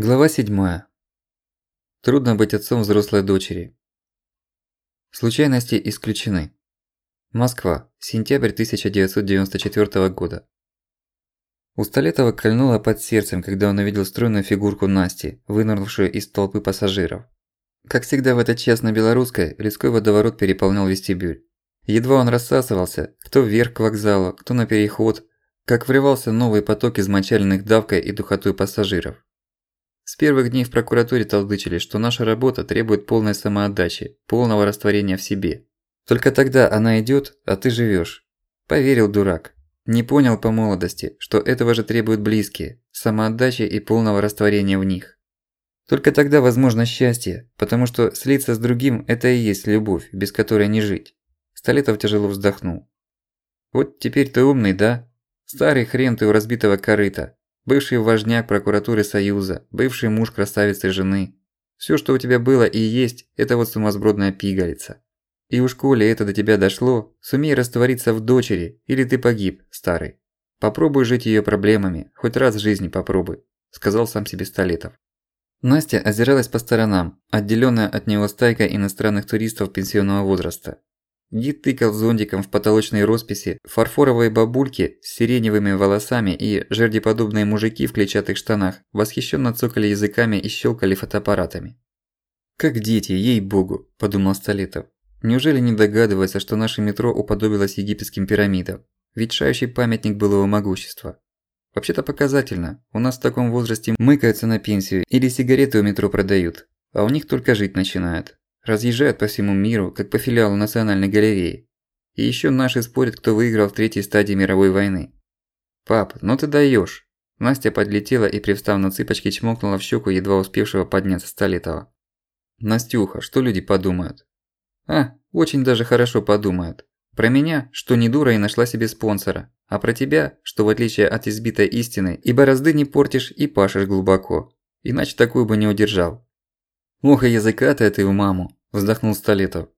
Глава 7. Трудно быть отцом взрослой дочери. Случайности исключены. Москва. Сентябрь 1994 года. У Столетова кольнуло под сердцем, когда он увидел стройную фигурку Насти, вынырнувшую из толпы пассажиров. Как всегда в этот час на Белорусской, людской водоворот переполнял вестибюль. Едва он рассасывался, кто вверх к вокзалу, кто на переход, как врывался новый поток измочаленных давкой и духотой пассажиров. С первых дней в прокуратуре толдычили, что наша работа требует полной самоотдачи, полного растворения в себе. Только тогда она идёт, а ты живёшь. Поверил дурак. Не понял по молодости, что этого же требуют близкие, самоотдачи и полного растворения в них. Только тогда возможно счастье, потому что слиться с другим – это и есть любовь, без которой не жить. Столетов тяжело вздохнул. Вот теперь ты умный, да? Старый хрен ты у разбитого корыта, Бывший важняк прокуратуры Союза, бывший муж красавицы жены. Всё, что у тебя было и есть, это вот сумасбродная пигалица. И уж коли это до тебя дошло, сумей раствориться в дочери, или ты погиб, старый. Попробуй жить её проблемами, хоть раз в жизни попробуй, сказал сам себе Столетов. Настя озиралась по сторонам, отделённая от него стайкой иностранных туристов пенсионного возраста. Гид тыкал зонтиком в потолочные росписи, фарфоровые бабульки с сиреневыми волосами и жердеподобные мужики в клетчатых штанах восхищенно цокали языками и щелкали фотоаппаратами. «Как дети, ей-богу», – подумал Столетов. «Неужели не догадывается, что наше метро уподобилось египетским пирамидам? Ветшающий памятник былого могущества. Вообще-то показательно, у нас в таком возрасте мыкаются на пенсию или сигареты у метро продают, а у них только жить начинают. Разъезжают по всему миру, как по филиалу Национальной галереи. И ещё наши спорят, кто выиграл в третьей стадии мировой войны. «Пап, ну ты даёшь!» Настя подлетела и, привстав на цыпочки, чмокнула в щеку едва успевшего подняться Столетова. «Настюха, что люди подумают?» «А, очень даже хорошо подумают. Про меня, что не дура и нашла себе спонсора, а про тебя, что в отличие от избитой истины, и борозды не портишь и пашешь глубоко. Иначе такую бы не удержал. Ох и языка-то ты у маму. – вздохнул Столетов.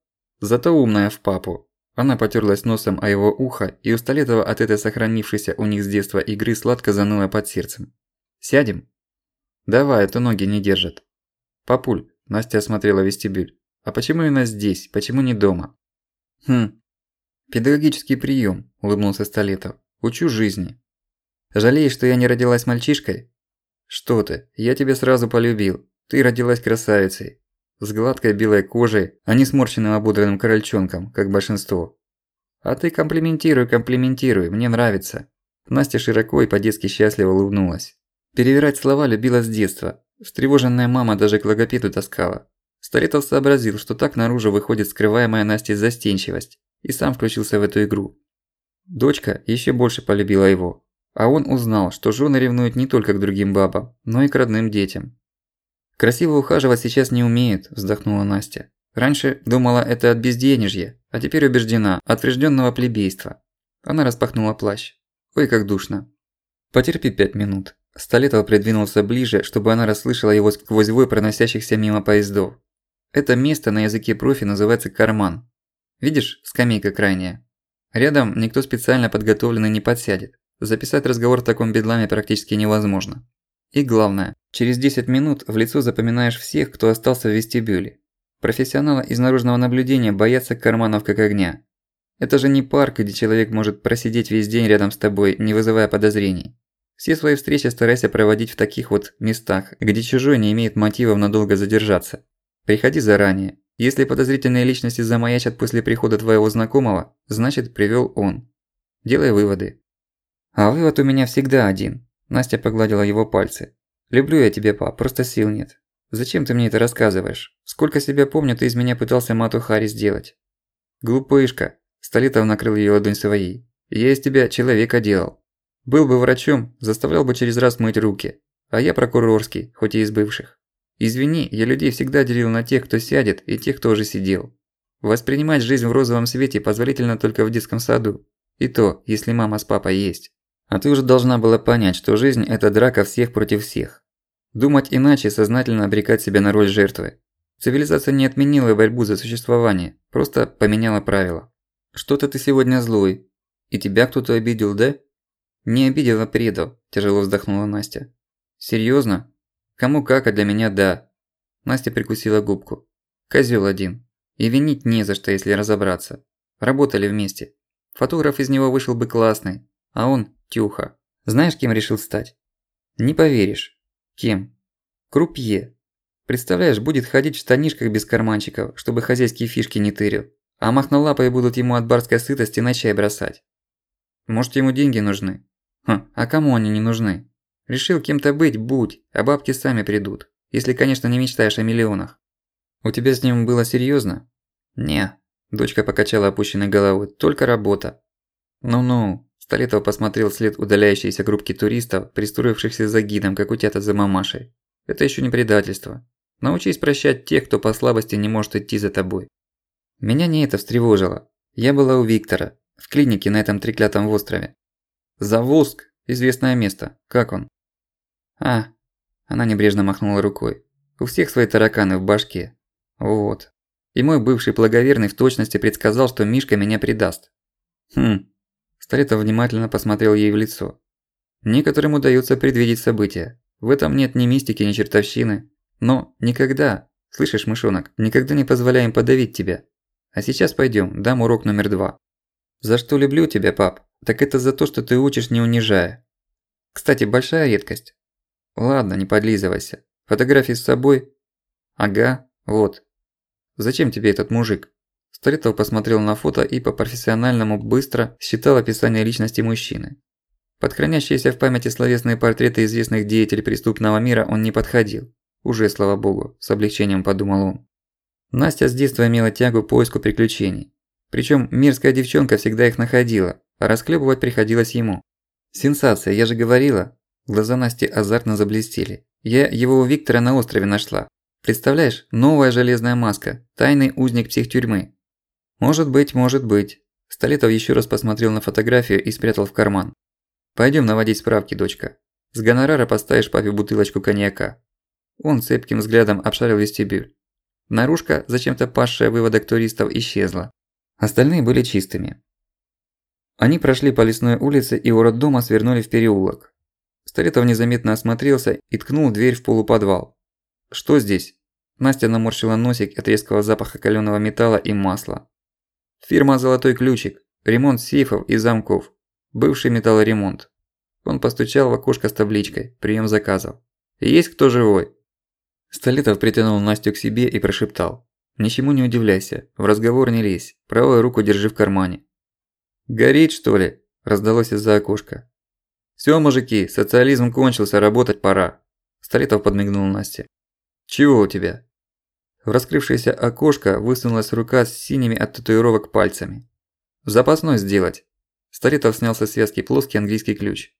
«Зато умная в папу». Она потерлась носом о его ухо, и у Столетова от этой сохранившейся у них с детства игры сладко заныла под сердцем. «Сядем?» «Давай, а то ноги не держат». «Папуль», – Настя осмотрела вестибюль. «А почему именно здесь? Почему не дома?» «Хм, педагогический прием, улыбнулся Столетов. «Учу жизни». «Жалеешь, что я не родилась мальчишкой?» «Что ты, я тебя сразу полюбил. Ты родилась красавицей с гладкой белой кожей, а не сморщенным ободранным крольчонком, как большинство. А ты комплиментируй, комплиментируй, мне нравится. Настя широко и по-детски счастливо улыбнулась. Перевирать слова любила с детства. Встревоженная мама даже к логопеду таскала. Старетов сообразил, что так наружу выходит скрываемая Настей застенчивость, и сам включился в эту игру. Дочка еще больше полюбила его, а он узнал, что жены ревнуют не только к другим бабам, но и к родным детям. «Красиво ухаживать сейчас не умеет», – вздохнула Настя. «Раньше думала это от безденежья, а теперь убеждена, от врожденного плебейства». Она распахнула плащ. «Ой, как душно». «Потерпи пять минут». Столетов придвинулся ближе, чтобы она расслышала его сквозь вой проносящихся мимо поездов. Это место на языке профи называется карман. Видишь, скамейка крайняя. Рядом никто специально подготовленный не подсядет. Записать разговор в таком бедламе практически невозможно. И главное, через 10 минут в лицо запоминаешь всех, кто остался в вестибюле. Профессионалы из наружного наблюдения боятся карманов как огня. Это же не парк, где человек может просидеть весь день рядом с тобой, не вызывая подозрений. Все свои встречи старайся проводить в таких вот местах, где чужой не имеет мотивов надолго задержаться. Приходи заранее. Если подозрительные личности замаячат после прихода твоего знакомого, значит привёл он. Делай выводы. А вывод у меня всегда один. Настя погладила его пальцы. «Люблю я тебя, пап, просто сил нет. Зачем ты мне это рассказываешь? Сколько себя помню, ты из меня пытался мату Хари сделать». «Глупышка!» Столетов накрыл её ладонь своей. «Я из тебя человека делал. Был бы врачом, заставлял бы через раз мыть руки. А я прокурорский, хоть и из бывших. Извини, я людей всегда делил на тех, кто сядет, и тех, кто уже сидел. Воспринимать жизнь в розовом свете позволительно только в детском саду. И то, если мама с папой есть. А ты уже должна была понять, что жизнь – это драка всех против всех. Думать иначе – сознательно обрекать себя на роль жертвы. Цивилизация не отменила борьбу за существование, просто поменяла правила. Что-то ты сегодня злой. И тебя кто-то обидел, да? Не обидел, а предал, тяжело вздохнула Настя. Серьёзно? Кому как, а для меня да. Настя прикусила губку. Козёл один. И винить не за что, если разобраться. Работали вместе. Фотограф из него вышел бы классный, а он – тюха. Знаешь, кем решил стать? Не поверишь. Кем? Крупье. Представляешь, будет ходить в штанишках без карманчиков, чтобы хозяйские фишки не тырил. А махнолапые будут ему от барской сытости на чай бросать. Может, ему деньги нужны? Хм, а кому они не нужны? Решил кем-то быть – будь, а бабки сами придут. Если, конечно, не мечтаешь о миллионах. У тебя с ним было серьёзно? Не. Дочка покачала опущенной головой. Только работа. Ну-ну. Столетов посмотрел вслед удаляющейся группки туристов, пристроившихся за гидом, как утята за мамашей. Это ещё не предательство. Научись прощать тех, кто по слабости не может идти за тобой. Меня не это встревожило. Я была у Виктора, в клинике на этом треклятом острове. Заволск – известное место. Как он? А, она небрежно махнула рукой. У всех свои тараканы в башке. Вот. И мой бывший благоверный в точности предсказал, что Мишка меня предаст. Хм. Старетов внимательно посмотрел ей в лицо. Некоторым удается предвидеть события. В этом нет ни мистики, ни чертовщины. Но никогда, слышишь, мышонок, никогда не позволяем подавить тебя. А сейчас пойдём, дам урок номер два. За что люблю тебя, пап? Так это за то, что ты учишь, не унижая. Кстати, большая редкость. Ладно, не подлизывайся. Фотографии с собой? Ага, вот. Зачем тебе этот мужик? Старитов посмотрел на фото и по-профессиональному быстро считал описание личности мужчины. Под хранящиеся в памяти словесные портреты известных деятелей преступного мира он не подходил. Уже, слава богу, с облегчением подумал он. Настя с детства имела тягу к поиску приключений. Причём мирская девчонка всегда их находила, а расхлебывать приходилось ему. Сенсация, я же говорила. Глаза Насти азартно заблестели. Я его у Виктора на острове нашла. Представляешь, новая железная маска, тайный узник психтюрьмы. Может быть, может быть. Столетов ещё раз посмотрел на фотографию и спрятал в карман. Пойдём наводить справки, дочка. С гонорара поставишь папе бутылочку коньяка. Он цепким взглядом обшарил вестибюль. Наружка, зачем-то пасшая выводок туристов, исчезла. Остальные были чистыми. Они прошли по лесной улице и у роддома свернули в переулок. Старетов незаметно осмотрелся и ткнул дверь в полуподвал. «Что здесь?» Настя наморщила носик от резкого запаха калёного металла и масла. «Фирма «Золотой ключик». Ремонт сейфов и замков. Бывший металлоремонт». Он постучал в окошко с табличкой «Прием заказов». «Есть кто живой?» Столетов притянул Настю к себе и прошептал. «Ничему не удивляйся, в разговор не лезь, правую руку держи в кармане». «Горит, что ли?» – раздалось из-за окошка. «Всё, мужики, социализм кончился, работать пора». Столетов подмигнул Насте. «Чего у тебя?» В раскрывшееся окошко высунулась рука с синими от татуировок пальцами. «Запасной сделать». Столетов снял со связки плоский английский ключ.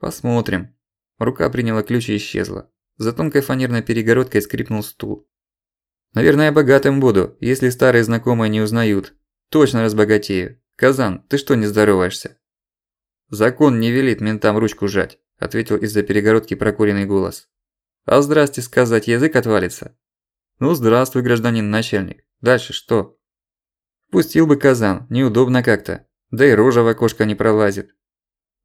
«Посмотрим». Рука приняла ключ и исчезла. За тонкой фанерной перегородкой скрипнул стул. «Наверное, богатым буду, если старые знакомые не узнают. Точно разбогатею. Казан, ты что не здороваешься?» «Закон не велит ментам ручку жать», – ответил из-за перегородки прокуренный голос. «А здрасте сказать, язык отвалится». «Ну, здравствуй, гражданин начальник. Дальше что?» «Пустил бы Казан, неудобно как-то. Да и рожа в окошко не пролазит».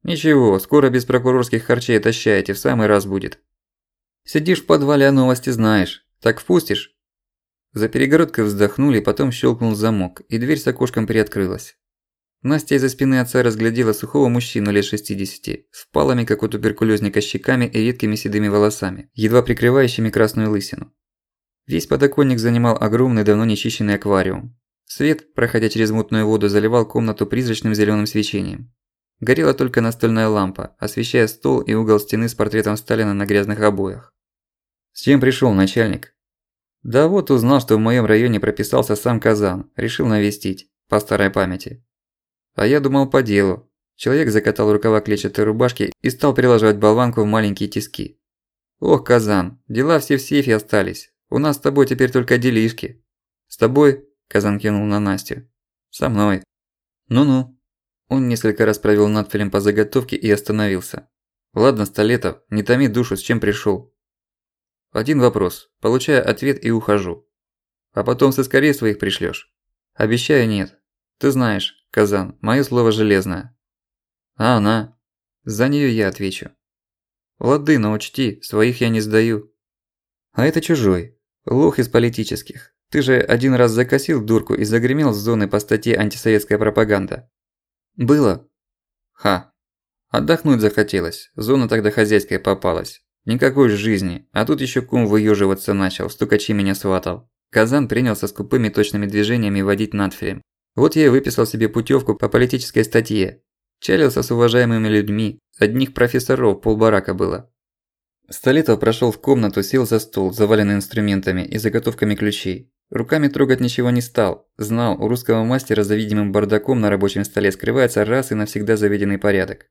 «Ничего, скоро без прокурорских харчей отощаете, в самый раз будет». Сидишь в подвале, а новости знаешь. Так впустишь?» За перегородкой вздохнули, потом щелкнул замок, и дверь с окошком приоткрылась. Настя из-за спины отца разглядела сухого мужчину лет 60, с впалыми, как у туберкулезника, щеками и редкими седыми волосами, едва прикрывающими красную лысину. Весь подоконник занимал огромный, давно нечищенный аквариум. Свет, проходя через мутную воду, заливал комнату призрачным зелёным свечением. Горела только настольная лампа, освещая стол и угол стены с портретом Сталина на грязных обоях. «С чем пришёл начальник?» «Да вот узнал, что в моём районе прописался сам Казан, решил навестить, по старой памяти». «А я думал по делу». Человек закатал рукава клетчатой рубашки и стал прилаживать болванку в маленькие тиски. «Ох, Казан, дела все в сейфе остались. У нас с тобой теперь только делишки». «С тобой?» – Казан кинул на Настю. «Со мной». «Ну-ну». Он несколько раз провёл надфилем по заготовке и остановился. «Ладно, Столетов, не томи душу, с чем пришёл. Один вопрос. Получаю ответ и ухожу. А потом со скорее своих пришлёшь. Обещаю нет. Ты знаешь, Казан, моё слово железное. А она? За неё я отвечу. Лады, но учти, своих я не сдаю. А это чужой. Лох из политических. Ты же один раз закосил дурку и загремел с зоны по статье «Антисоветская пропаганда». Было. Ха. Отдохнуть захотелось. Зона тогда хозяйская попалась. Никакой жизни. А тут ещё кум выёживаться начал, стукачи меня сватал. Казан принялся скупыми точными движениями водить надфилем. Вот я и выписал себе путёвку по политической статье. Чалился с уважаемыми людьми. Одних профессоров полбарака было. Столетов прошёл в комнату, сел за стол, заваленный инструментами и заготовками ключей. Руками трогать ничего не стал. Знал, у русского мастера за видимым бардаком на рабочем столе скрывается раз и навсегда заведенный порядок.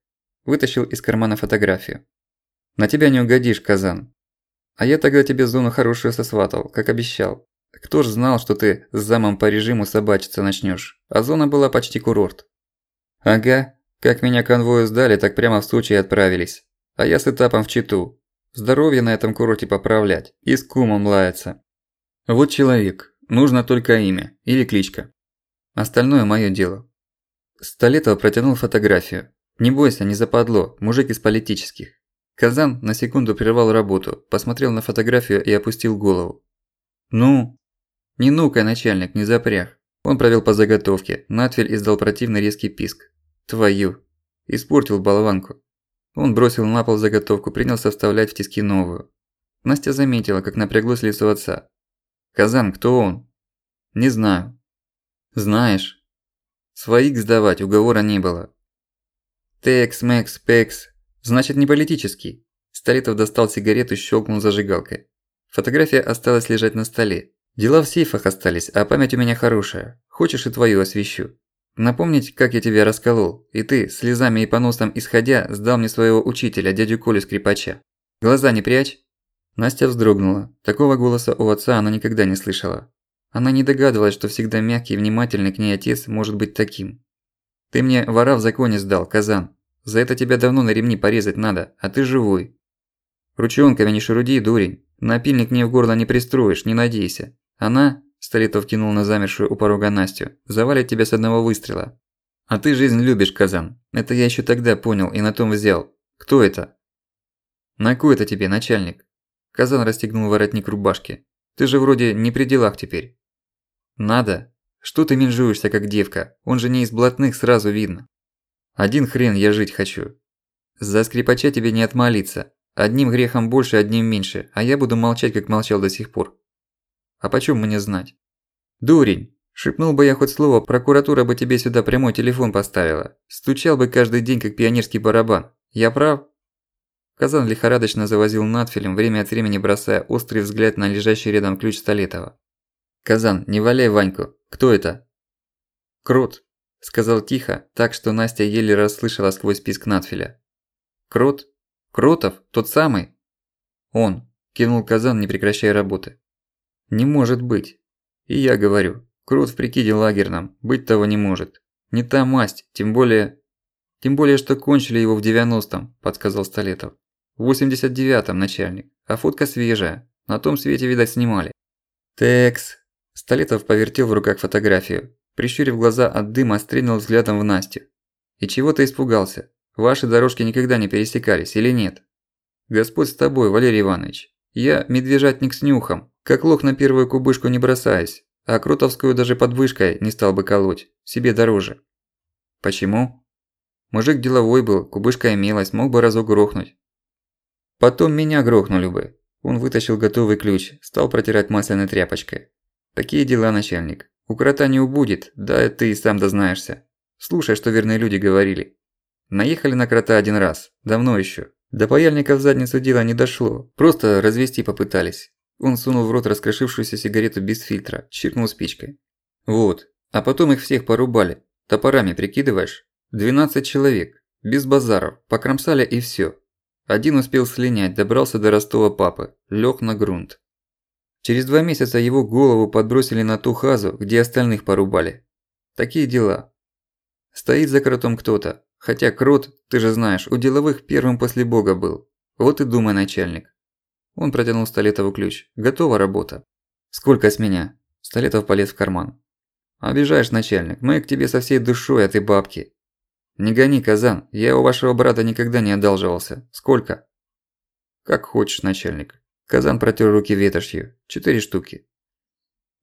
Вытащил из кармана фотографию. «На тебя не угодишь, Казан. А я тогда тебе зону хорошую сосватал, как обещал. Кто ж знал, что ты с замом по режиму собачиться начнёшь? А зона была почти курорт». «Ага. Как меня конвою сдали, так прямо в Сочи отправились. А я с этапом в Читу. Здоровье на этом курорте поправлять. И с кумом лаяться. Вот человек. Нужно только имя. Или кличка. Остальное моё дело. Столетов протянул фотографию. Не бойся, не западло. Мужик из политических. Казан на секунду прервал работу, посмотрел на фотографию и опустил голову. «Ну?» «Не ну-ка, начальник, не запряг». Он провел по заготовке. Натвель издал противный резкий писк. «Твою!» Испортил болванку. Он бросил на пол заготовку, принялся вставлять в тиски новую. Настя заметила, как напряглось лицо отца. «Казан, кто он?» «Не знаю». «Знаешь?» «Своих сдавать уговора не было». «Текс, Мэкс, Пекс. Значит, не политический». Столетов достал сигарету, щелкнул зажигалкой. Фотография осталась лежать на столе. Дела в сейфах остались, а память у меня хорошая. Хочешь и твою освещу. Напомнить, как я тебя расколол, и ты, слезами и поносом исходя, сдал мне своего учителя, дядю Колю Скрипача. Глаза не прячь!» Настя вздрогнула. Такого голоса у отца она никогда не слышала. Она не догадывалась, что всегда мягкий и внимательный к ней отец может быть таким. «Ты мне вора в законе сдал, Казан. За это тебя давно на ремни порезать надо, а ты живой. Ручонками не шеруди, дурень. Напильник мне в горло не пристроишь, не надейся. Она, Столетов кинул на замершую у порога Настю. «Завалит тебя с одного выстрела». «А ты жизнь любишь, Казан. Это я ещё тогда понял и на том взял. Кто это?» «На кой это тебе, начальник?» Казан расстегнул воротник рубашки. «Ты же вроде не при делах теперь». «Надо? Что ты менжуешься, как девка? Он же не из блатных, сразу видно». «Один хрен я жить хочу. За скрипача тебе не отмолиться. Одним грехом больше, одним меньше, а я буду молчать, как молчал до сих пор. А почем мне знать? Дурень! Шепнул бы я хоть слово, прокуратура бы тебе сюда прямой телефон поставила. Стучал бы каждый день, как пионерский барабан. Я прав? Казан лихорадочно завозил надфилем, время от времени бросая острый взгляд на лежащий рядом ключ Столетова. «Казан, не валяй Ваньку. Кто это?» «Крот», – сказал тихо, так что Настя еле расслышала сквозь писк надфиля. «Крот? Кротов? Тот самый?» «Он», – кинул Казан, не прекращая работы. Не может быть. И я говорю, крут в прикиде лагерном, быть того не может. Не та масть, тем более... Тем более, что кончили его в 90-м, подсказал Столетов. В 89-м, начальник. А фотка свежая. На том свете, видать, снимали. Текс. Столетов повертел в руках фотографию. Прищурив глаза от дыма, стрельнул взглядом в Настю. И чего ты испугался? Ваши дорожки никогда не пересекались или нет? Господь с тобой, Валерий Иванович. Я медвежатник с нюхом, как лох на первую кубышку не бросаюсь, а крутовскую даже под вышкой не стал бы колоть, себе дороже. Почему? Мужик деловой был, кубышка имелась, мог бы разок грохнуть. Потом меня грохнули бы. Он вытащил готовый ключ, стал протирать масляной тряпочкой. Такие дела, начальник. У крота не убудет, да ты и сам дознаешься. Слушай, что верные люди говорили. Наехали на крота один раз, давно еще. До паяльника в задницу дело не дошло, просто развести попытались. Он сунул в рот раскрошившуюся сигарету без фильтра, чиркнул спичкой. «Вот. А потом их всех порубали. Топорами прикидываешь? 12 человек. Без базаров. Покромсали и всё. Один успел слинять, добрался до Ростова папы. Лёг на грунт. Через два месяца его голову подбросили на ту хазу, где остальных порубали. Такие дела. Стоит за кротом кто-то. Хотя крот, ты же знаешь, у деловых первым после бога был. Вот и думай, начальник. Он протянул Столетову ключ. «Готова работа». «Сколько с меня?» Столетов полез в карман. «Обижаешь, начальник. Мы к тебе со всей душой, а ты бабки». «Не гони, Казан. Я у вашего брата никогда не одалживался. Сколько?» «Как хочешь, начальник». Казан протер руки ветошью. Четыре штуки.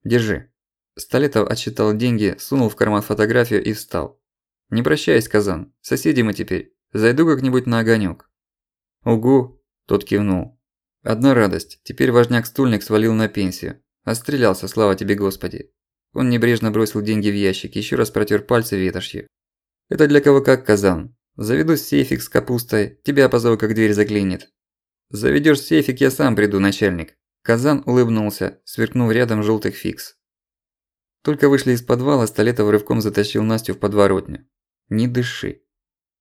Держи. Столетов отсчитал деньги, сунул в карман фотографию и встал. Не прощаясь, Казан. Соседи мы теперь. Зайду как-нибудь на огонёк. Угу, тот кивнул. Одна радость. Теперь важняк-стульник свалил на пенсию. Отстрелялся, слава тебе, Господи. Он небрежно бросил деньги в ящик, еще раз протер пальцы ветошью. Это для кого как, Казан. Заведу сейфик с капустой, тебя позову, как дверь заклинит. Заведёшь сейфик, я сам приду, начальник. Казан улыбнулся, сверкнув рядом желтых фикс. Только вышли из подвала, Столетов рывком затащил Настю в подворотню. «Не дыши».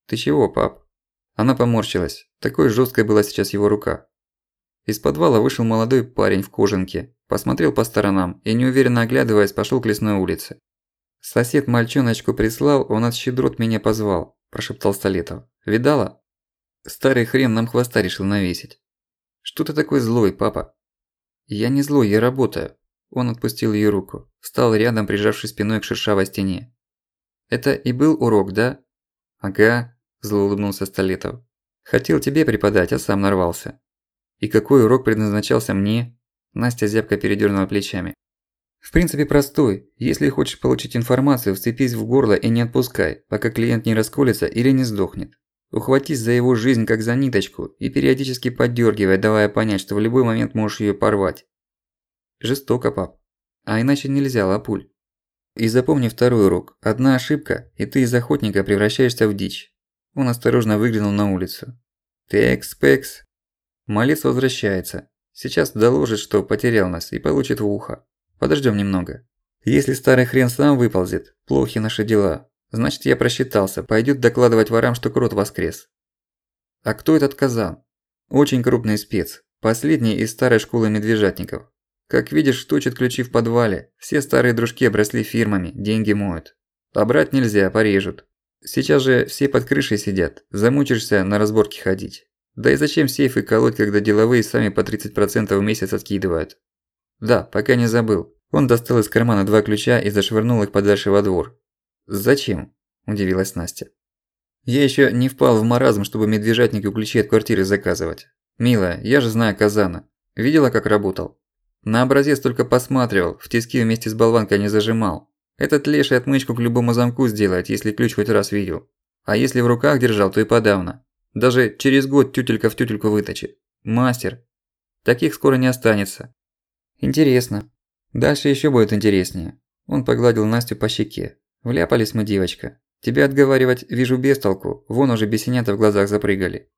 «Ты чего, пап?» Она поморщилась. Такой жесткой была сейчас его рука. Из подвала вышел молодой парень в кожанке, посмотрел по сторонам и, неуверенно оглядываясь, пошел к лесной улице. «Сосед мальчоночку прислал, он от щедрот меня позвал», – прошептал Столетов. «Видала?» «Старый хрен нам хвоста решил навесить». «Что ты такой злой, папа?» «Я не злой, я работаю». Он отпустил её руку, встал рядом, прижавшись спиной к шершавой стене. «Это и был урок, да?» «Ага», – зло улыбнулся Столетов. «Хотел тебе преподать, а сам нарвался». «И какой урок предназначался мне?» Настя зябко передёрнула плечами. В принципе простой. Если хочешь получить информацию, вцепись в горло и не отпускай, пока клиент не расколется или не сдохнет. Ухватись за его жизнь как за ниточку и периодически поддергивай, давая понять, что в любой момент можешь ее порвать. Жестоко, пап. А иначе нельзя, лапуль. И запомни второй урок. Одна ошибка, и ты из охотника превращаешься в дичь. Он осторожно выглянул на улицу. Текс-пекс. Малец возвращается. Сейчас доложит, что потерял нас, и получит в ухо. Подождем немного. Если старый хрен сам выползет, плохи наши дела. Значит, я просчитался, пойдет докладывать ворам, что крот воскрес. А кто этот казан? Очень крупный спец. Последний из старой школы медвежатников. Как видишь, точит ключи в подвале. Все старые дружки обросли фирмами, деньги моют. Побрать нельзя, порежут. Сейчас же все под крышей сидят, замучишься на разборки ходить. Да и зачем сейфы колоть, когда деловые сами по 30% в месяц откидывают? «Да, пока не забыл». Он достал из кармана два ключа и зашвырнул их подальше во двор. «Зачем?» – удивилась Настя. «Я ещё не впал в маразм, чтобы медвежатнику ключи от квартиры заказывать. Милая, я же знаю Казана. Видела, как работал? На образец только посматривал, в тиски вместе с болванкой не зажимал. Этот леший отмычку к любому замку сделает, если ключ хоть раз видел. А если в руках держал, то и подавно. Даже через год тютелька в тютельку выточит. Мастер. Таких скоро не останется. Интересно. Дальше ещё будет интереснее. Он погладил Настю по щеке. Вляпались мы, девочка. Тебя отговаривать вижу без толку. Вон уже бесенята в глазах запрыгали.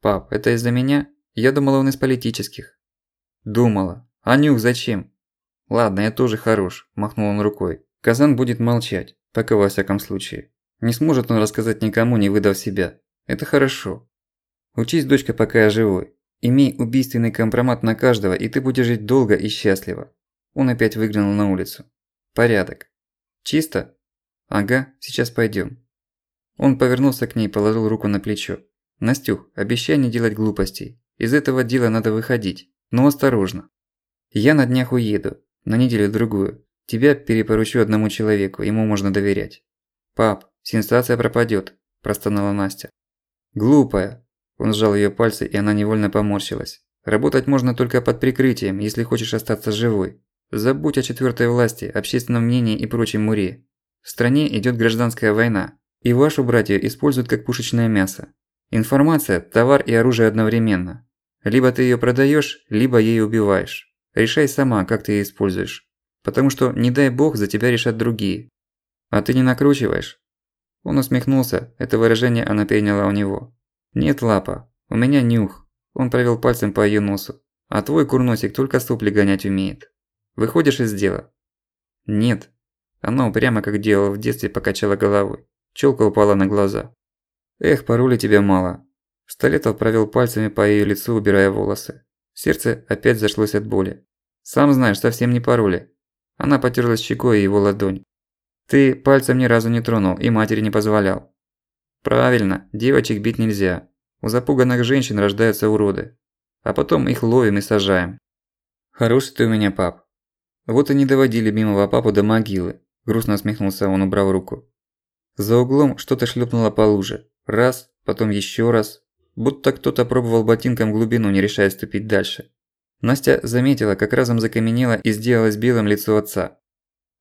Пап, это из-за меня? Я думала, он из политических. Думала. А нюх зачем? Ладно, я тоже хорош, махнул он рукой. Казан будет молчать, пока во всяком случае. Не сможет он рассказать никому, не выдав себя. Это хорошо. Учись, дочка, пока я живой. Имей убийственный компромат на каждого, и ты будешь жить долго и счастливо. Он опять выглянул на улицу. Порядок. Чисто? Ага, сейчас пойдём. Он повернулся к ней и положил руку на плечо. Настюх, обещай не делать глупостей. Из этого дела надо выходить. Но осторожно. Я на днях уеду. На неделю-другую. Тебя перепоручу одному человеку, ему можно доверять. Пап, сенсация пропадёт, простонала Настя. Глупая, он сжал её пальцы, и она невольно поморщилась. Работать можно только под прикрытием, если хочешь остаться живой. Забудь о четвёртой власти, общественном мнении и прочем муре. В стране идёт гражданская война, и вашу братью используют как пушечное мясо. Информация – товар и оружие одновременно. Либо ты её продаёшь, либо ей убиваешь. Решай сама, как ты её используешь. Потому что, не дай бог, за тебя решат другие. А ты не накручиваешь? Он усмехнулся, это выражение она переняла у него. «Нет, Лапа, у меня нюх». Он провел пальцем по её носу. «А твой курносик только сопли гонять умеет. Выходишь из дела?» «Нет». Она упрямо, как делала в детстве, покачала головой. Чёлка упала на глаза. «Эх, пароли тебя мало». Столетов провел пальцами по её лицу, убирая волосы. Сердце опять зашлось от боли. «Сам знаешь, совсем не пароли». Она потерлась щекой его ладонь. «Ты пальцем ни разу не тронул и матери не позволял. Правильно, девочек бить нельзя. У запуганных женщин рождаются уроды. А потом их ловим и сажаем. Хороший ты у меня пап. Вот и не доводили мимого папу до могилы. Грустно усмехнулся он, убрав руку. За углом что-то шлепнуло по луже. Раз, потом еще раз. Будто кто-то пробовал ботинком глубину, не решая ступить дальше. Настя заметила, как разом закаменело и сделалось белым лицо отца.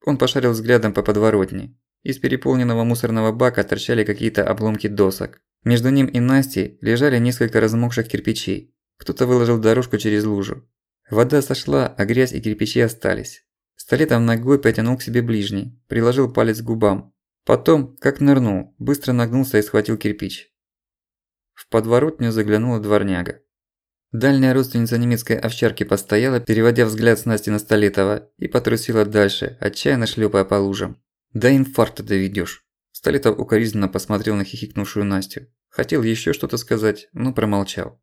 Он пошарил взглядом по подворотне. Из переполненного мусорного бака торчали какие-то обломки досок. Между ним и Настей лежали несколько размокших кирпичей. Кто-то выложил дорожку через лужу. Вода сошла, а грязь и кирпичи остались. Столетом ногой потянул к себе ближний, приложил палец к губам. Потом, как нырнул, быстро нагнулся и схватил кирпич. В подворотню заглянула дворняга. Дальняя родственница немецкой овчарки постояла, переводя взгляд с Насти на Столетова, и потрусила дальше, отчаянно шлепая по лужам. «До инфаркта доведёшь». Столетов укоризненно посмотрел на хихикнувшую Настю. Хотел ещё что-то сказать, но промолчал.